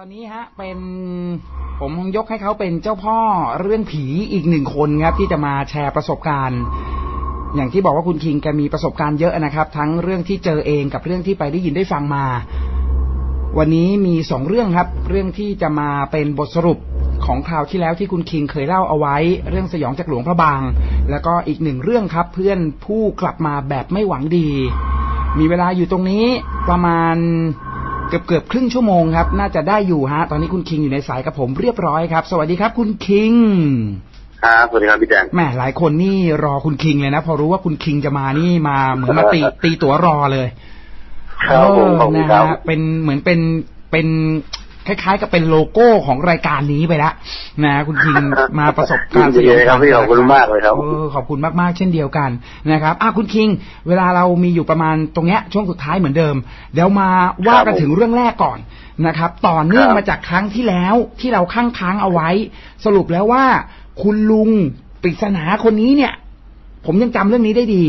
ตอนนี้ฮะเป็นผมยกให้เขาเป็นเจ้าพ่อเรื่องผีอีกหนึ่งคนครับ ที่จะมาแชร์ประสบการณ์ อย่างที่บอกว่าคุณคิงแกมีประสบการณ์เยอะนะครับ ทั้งเรื่องที่เจอเองกับเรื่องที่ไปได้ยินได้ฟังมา วันนี้มีสองเรื่องครับ เรื่องที่จะมาเป็นบทสรุปของคราวที่แล้วที่คุณคิงเคยเล่าเอาไว้ เรื่องสยองจากหลวงพระบาง แล้วก็อีกหนึ่งเรื่องครับ เพื่อนผู้กลับมาแบบไม่หวังดี มีเวลาอยู่ตรงนี้ประมาณ เกือบเกือบครึ่งชั่วโมงครับ น่าจะได้อยู่ฮะ ตอนนี้คุณคิงอยู่ในสายกับผมเรียบร้อยครับ สวัสดีครับ คุณคิง ครับสวัสดีครับพี่แจงแหมหลายคนนี่รอคุณคิงเลยนะ พอรู้ว่าคุณคิงจะมานี่มาเหมือนมาตีตีตั๋วรอเลยครับผมขอบคุณนะครัฮะบเป็นเหมือนเป็นเป็น คล้ายๆ กับเป็นโลโก้ของรายการนี้ไปแล้วนะคุณคิงมาประสบการณ์ยินดีเลยครับพี่ขอบคุณมากเลยครับออขอบคุณมากๆเช่นเดียวกันนะครับอะคุณคิง เวลาเรามีอยู่ประมาณตรงเนี้ยช่วงสุดท้ายเหมือนเดิม เดี๋ยวมาว่ากันถึงเรื่องแรกก่อนนะครับ ต่อเนื่องมาจากครั้งที่แล้วที่เราค้างค้างๆเอาไว้ สรุปแล้วว่า คุณลุงปริศนาคนนี้เนี่ย ผมยังจำเรื่องนี้ได้ดี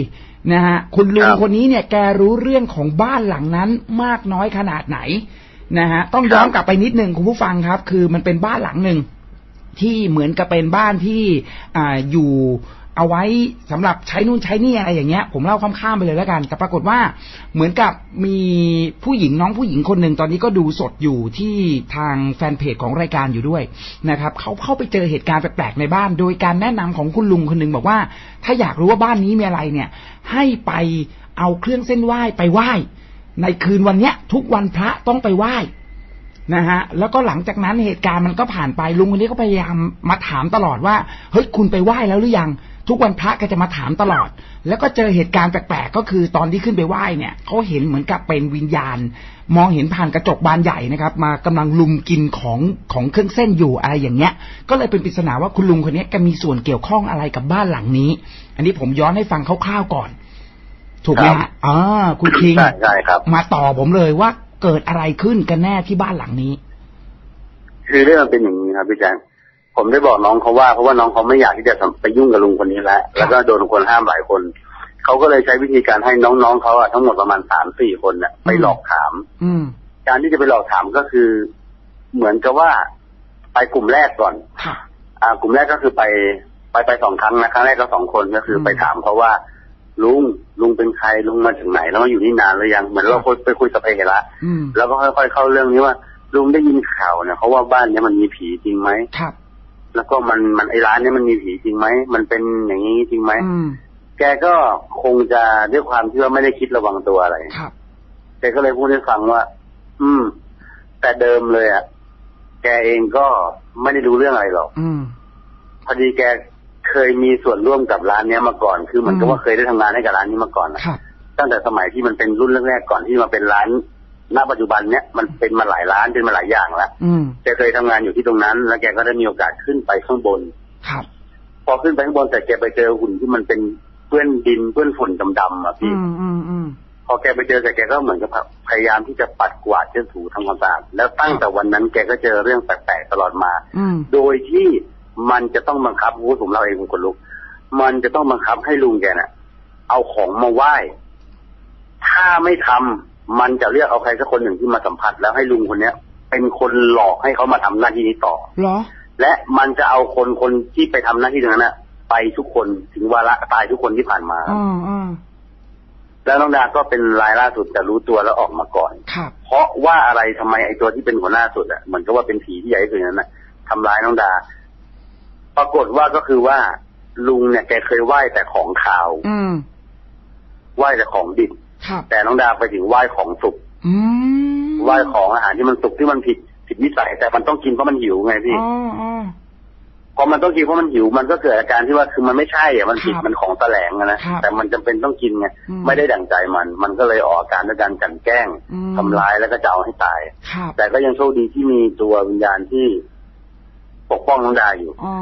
นะฮะคุณลุงครับคนนี้เนี่ยแกรู้เรื่องของบ้านหลังนั้นมากน้อยขนาดไหน นะฮะต้องย้อนกลับไปนิดนึงคุณผู้ฟังครับ คือมันเป็นบ้านหลังหนึ่งที่เหมือนกับเป็นบ้านที่อ่าอยู่เอาไว้สำหรับใช้นู่นใช้นี่อะไรอย่างเงี้ย ผมเล่าข้ามๆไปเลยแล้วกัน แต่ปรากฏว่าเหมือนกับมีผู้หญิงน้องผู้หญิงคนหนึ่งตอนนี้ก็ดูสดอยู่ที่ทางแฟนเพจของรายการอยู่ด้วยนะครับเขาเข้าไปเจอเหตุการณ์แปลกๆในบ้าน โดยการแนะนำของคุณลุงคนหนึ่งบอกว่า ถ้าอยากรู้ว่าบ้านนี้มีอะไรเนี่ย ให้ไปเอาเครื่องเส้นไหว้ไปไหว้ ในคืนวันเนี้ย ทุกวันพระต้องไปไหว้นะฮะ แล้วก็หลังจากนั้นเหตุการณ์มันก็ผ่านไปลุงคนนี้ก็พยายามมาถามตลอดว่าเฮ้ยคุณไปไหว้แล้วหรือยัง ทุกวันพระก็จะมาถามตลอด แล้วก็เจอเหตุการณ์แปลกๆก็คือตอนที่ขึ้นไปไหว้เนี่ยเขาเห็นเหมือนกับเป็นวิญญาณ มองเห็นผ่านกระจกบานใหญ่นะครับ มากำลังลุมกินของของเครื่องเส้นอยู่อะไรอย่างเงี้ย ก็เลยเป็นปริศนาว่าคุณลุงคนนี้แกมีส่วนเกี่ยวข้องอะไรกับบ้านหลังนี้ อันนี้ผมย้อนให้ฟังคร่าวๆก่อน ถูกไหมครัฮะบอ่าคุณคิงใช่ใช่ครับ มาต่อผมเลยว่าเกิดอะไรขึ้นกันแน่ที่บ้านหลังนี้ คือเรื่องมันเป็นอย่างนี้ครับพี่แจงผมได้บอกน้องเขาว่าเพราะว่าน้องเขาไม่อยากที่จะไปยุ่งกับลุงคนนี้แล้วแล้วก็โดนคนห้ามหลายคนเขาก็เลยใช้วิธีการให้น้องๆเขาอะทั้งหมดประมาณสามสี่คนเนี่ยไปหลอกถาม อืมการที่จะไปหลอกถามก็คือ เหมือนกับว่าไปกลุ่มแรกก่อนค่ะอ่ากลุ่มแรกก็คือไปไปไปสองครั้งนะครั้งแรกก็สองคนก็คืออมไปถามเขาว่า ลุงลุงเป็นใครลุงมาถึงไหนแล้วมาอยู่นี่นานหรือยังเหมือนเราคุยไปคุยกับเพเหระอืมแล้วก็ค่อยๆเข้าเรื่องนี้ว่า ลุงได้ยินข่าวเนี่ยเขาว่าบ้านเนี้ยมันมีผีจริงไหมครับ แล้วก็มันมันไอ้ร้านเนี้ยมันมีผีจริงไหมมันเป็นอย่างนี้จริงไหมอืมแกก็คงจะด้วยความที่ว่าไม่ได้คิดระวังตัวอะไรครับแกก็เลยพูดให้ฟังว่า อืม แต่เดิมเลยอะแกเองก็ไม่ได้รู้เรื่องอะไรหรอกอืมพอดีแก เคยมีส่วนร่วมกับร้านเนี้ยมาก่อน คือเหมือนกับอืมว่าเคยได้ทำงานให้กับร้านนี้มาก่อนนะครับตั้งแต่สมัยที่มันเป็นรุ่นแรกๆก่อนที่มาเป็นร้านณปัจจุบันเนี้ยมันเป็นมาหลายร้านเป็นมาหลายอย่างแล้วอืมแกเคยทำงานอยู่ที่ตรงนั้น แล้วแกก็ได้มีโอกาสขึ้นไปข้างบน ครับ พอขึ้นไปข้างบนแต่แกไปเจอหุ่นที่มันเป็นเปื้อนดินเปื้อนฝุ่นดำๆอะอืพี่มอืมอืมพอแกไปเจอแต่แกก็เหมือนกับพยายามที่จะปัดกวาดเช็ดถูทำความสะอาดแล้วตั้งแต่วันนั้นแกก็เจอเรื่องแปลกๆตลอดมาอืมโดยที่ มันจะต้องบังคับพูดผมเราเองคุณคนลุก มันจะต้องบังคับให้ลุงแกน่ะ เอาของมาไหว้ ถ้าไม่ทำมันจะเรียกเอาใครสักคนหนึ่งที่มาสัมผัสแล้วให้ลุงคนเนี้ย เป็นคนหลอกให้เขามาทำหน้าที่นี้ต่อเหรอ และมันจะเอาคนคนที่ไปทำหน้าที่ตรงนั้นน่ะ ไปทุกคนถึงวาระตายทุกคนที่ผ่านมาอืมอืมแล้วน้องดาก็เป็นรายล่าสุดแต่รู้ตัวแล้วออกมาก่อนครับเพราะว่าอะไรทำไมไอ้ตัวที่เป็นหัวหน้าสุดอะเหมือนกับว่าเป็นผีที่ใหญ่ที่สุดนั้นน่ะทำร้ายน้องดา ปรากฏว่าก็คือว่า ลุงเนี่ยแกเคยไหว้แต่ของขาว อืมไหว้แต่ของดิบครับแต่น้องดาไปถึงไหว้ของสุกอืมไหว้ของอาหารที่มันสุกที่มันผิดผิดวิสัยแต่มันต้องกินเพราะมันหิวไงพี่อ๋ออ๋อพอมันต้องกินเพราะมันหิวมันก็เกิดอาการที่ว่าคือมันไม่ใช่อะมันผิดครับมันของแสลงอะนะครับแต่มันจำเป็นต้องกินไงอืมไม่ได้ดั่งใจมัน มันก็เลยออกอาการด้วยการกลันแกล้งอืมทำร้ายแล้วก็จะเอาให้ตายครับแต่ก็ยังโชคดีที่มีตัววิญญาณที่ ปกป้องน้องดาอยู่อ๋อ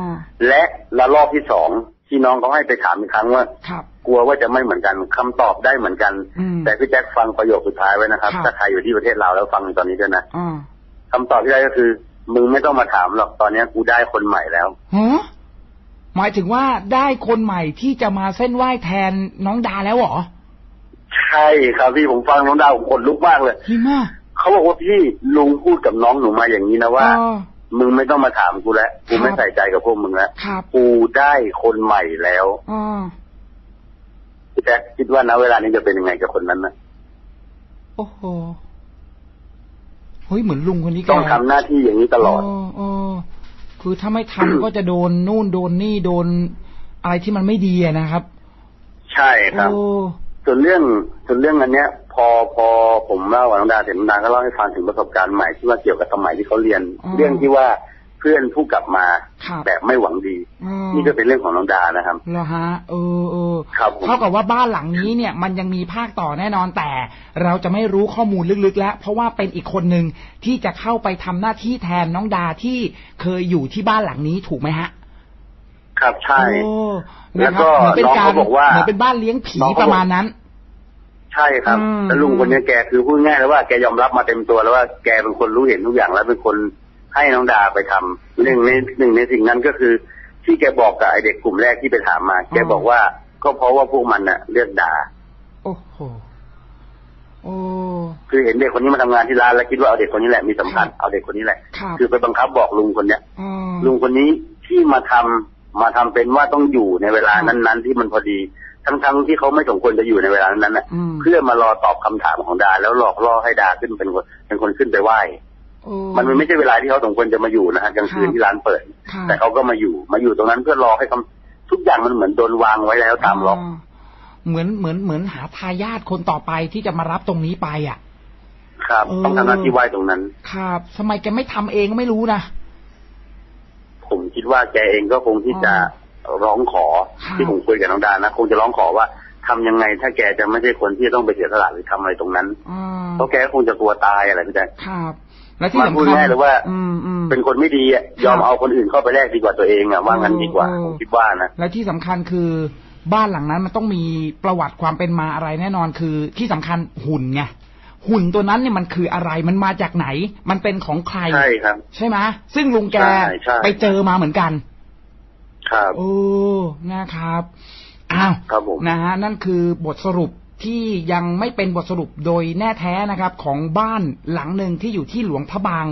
และละรอบที่สองที่น้องเขาให้ไปถามอีกครั้งว่าครับกลัวว่าจะไม่เหมือนกันคำตอบได้เหมือนกันอืมแต่พี่แจ็คฟังประโยคสุดท้ายไว้นะครับครับถ้าใครอยู่ที่ประเทศลาวแล้วฟังอยู่ตอนนี้ด้วยนะอ๋อคำตอบที่ได้ก็คือ มึงไม่ต้องมาถามหรอกตอนนี้กูได้คนใหม่แล้วฮะหมายถึงว่าได้คนใหม่ที่จะมาเส้นไหว้แทนน้องดาแล้วเหรอใช่ครับพี่ผมฟังน้องดาวผมขนลุกมากเลยพี่มากเขาเขาบอกว่าพี่ลุงพูดกับน้องหนูมาอย่างนี้นะว่าอ๋อ มึงไม่ต้องมาถามกูแล้วกูไม่ครับใส่ใจกับพวกมึงแล้วครับ กูได้คนใหม่แล้วอ๋อพี่แจ๊คคิดว่าณเวลานี้จะเป็นยังไงกับคนนั้นนะโอ้โหเฮ้ยเหมือนลุงคนนี้แกต้องทำหน้าที่อย่างนี้ตลอดเเออคือถ้าไม่ทำก็จะโดนนู่นโดนนี่โดนอะไรที่มันไม่ดีอะนะครับ ใช่ครับโอ้ส่วนเรื่องส่วนเรื่องอันเนี้ย พอพอผมเล่ากับน้องดาเสร็จน้องดาก็เล่าให้ฟังถึงประสบการณ์ใหม่ที่ว่าเกี่ยวกับสมัยที่เขาเรียน เรื่องที่ว่าเพื่อนผู้กลับมาครับแบบไม่หวังดีอ๋อนี่ก็เป็นเรื่องของน้องดานะครับเหรอฮะเออเออครับผมเท่ากับว่าบ้านหลังนี้เนี่ย มันยังมีภาคต่อแน่นอนแต่ เราจะไม่รู้ข้อมูลลึกๆแล้ว เพราะว่าเป็นอีกคนหนึ่งที่จะเข้าไปทำหน้าที่แทนน้องดาที่เคยอยู่ที่บ้านหลังนี้ถูกไหมฮะ ครับใช่โอ้แล้วก็นะครับเหมือนเป็นน้องการเขาบอกว่าเหมือนเป็นบ้านเลี้ยงผีน้องเขาประมาณนั้น ใช่ครับอืมแล้วลุงคนเนี้ยแกคือพูดง่ายเลยว่าแกยอมรับมาเต็มตัวแล้วว่าแกเป็นคนรู้เห็นทุกอย่างแล้วเป็นคนให้น้องดาไปทำหนึ่งในหนึ่งในสิ่งนั้นก็คือ ที่แกบอกกับไอเด็กกลุ่มแรกที่ไปถามมา แกบอกว่าก็เพราะว่าพวกมันน่ะ เลือกด่าโอ้โหโอ้คือเห็นเด็กคนนี้มาทำงานที่ร้านแล้วคิดว่าเอาเด็กคนนี้แหละมีสัมพันธ์เอาเด็กคนนี้แหละครับคือไปบังคับบอกลุงคนเนี้ยอ๋อลุงคนนี้ที่มาทำมาทำเป็นว่าต้องอยู่ในเวลานั้น ๆ ที่มันพอดี ทั้งๆที่เขาไม่สมควรจะอยู่ในเวลานั้นๆน่ะอืมเพื่อมารอตอบคำถามของดา แล้วหลอกล่อให้ดาขึ้นเป็นคนเป็นคนขึ้นไปไหว้โอ้มันไม่ใช่เวลาที่เขาสมควรจะมาอยู่นะฮะกลางคืนครับที่ร้านเปิดครับแต่เขาก็มาอยู่มาอยู่ตรงนั้นเพื่อรอให้คำทุกอย่างมันเหมือนโดนวางไว้แล้วตามล็อกเหมือนเหมือนเหมือนหาทายาทคนต่อไปที่จะมารับตรงนี้ไปอะ ครับเออต้องทำหน้าที่ไหว้ตรงนั้น ครับทำไมแกไม่ทำเองก็ไม่รู้นะผมคิดว่าแกเองก็คงที่จะ ร้องขอครับที่ผมคุยกับน้องดานะคงจะร้องขอว่าทำยังไง ถ้าแกจะไม่ใช่คนที่จะต้องไปเสียสละหรือทำอะไรตรงนั้นอ่าเพราะแกก็คงจะกลัวตายอะไรพี่แจ๊คครับและที่มาสำพูดคัญง่ายเลยว่าอืมอืมเป็นคนไม่ดีอะยอมเอาคนอื่นเข้าไปแลกดีกว่าตัวเองอะว่างั้นดีกว่าเออผมคิดว่านะและที่สำคัญคือบ้านหลังนั้นมันต้องมีประวัติความเป็นมาอะไรแน่นอนคือ ที่สำคัญหุ่นไงหุ่นตัวนั้นเนี่ยมันคืออะไรมันมาจากไหน มันเป็นของใครใช่ครับ ใช่ไหมซึ่งลุงแกใช่ใช่ไปเจอมาเหมือนกัน ครับโอ้นะครับอ้าวครับผมนะฮะนั่นคือบทสรุปที่ยังไม่เป็นบทสรุปโดยแน่แท้นะครับ ของบ้านหลังหนึ่งที่อยู่ที่หลวงพระบาง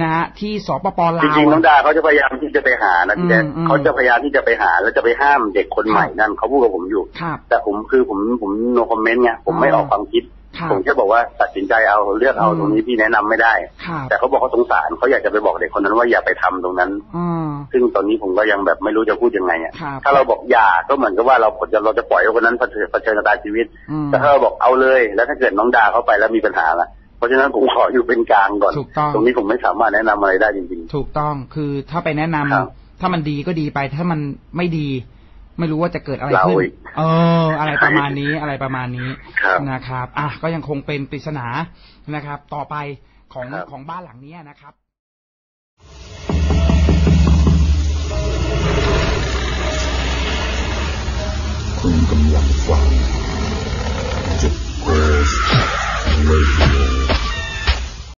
นะฮะที่สปปลาจวริงๆน้องดาเขาจะพยายามที่จะไปหานะพี่แจ๊คอืมอืมเขาจะพยายามที่จะไปหาแล้วจะไปห้ามเด็กคนใหม่นั่นเขาพูดกับผมอยู่ครับแต่ผมคือผมผมโนคอมเมนต์ไงผมไม่อ๋อออกความคิดครับ ผมแค่บอกว่าตัดสินใจเอาเลือกเอาอืมตรงนี้พี่แนะนำไม่ได้ครับแต่เขาบอกเขาสงสารเขาอยากจะไปบอกเด็กคนนั้นว่าอย่าไปทำตรงนั้นอ่าซึ่งตอนนี้ผมก็ยังแบบไม่รู้จะพูดยังไงอะครับถ้าเราบอกอย่าก็เหมือนกับว่าเราจะเราจะปล่อยให้คนนั้นเผชิญเผชิญชะตาชีวิตอืมแต่ถ้าเราบอกเอาเลย แล้วถ้าเกิดน้องดาเข้าไปแล้วมีปัญหาล่ะเพราะฉะนั้นผมขออยู่เป็นกลางก่อนถูกต้องตรงนี้ผมไม่สามารถแนะนำอะไรได้จริงถูกต้อง คือถ้าไปแนะนำครับถ้ามันดีก็ดีไป ถ้ามันไม่ดี ไม่รู้ว่าจะเกิดอะไรขึ้น เออ อะไรประมาณนี้อะไรประมาณนี้นะครับ อะก็ยังคงเป็นปริศนานะครับ ต่อไปของของบ้านหลังนี้นะครับคุณกำลังฟังจุดโกสเรดิโอ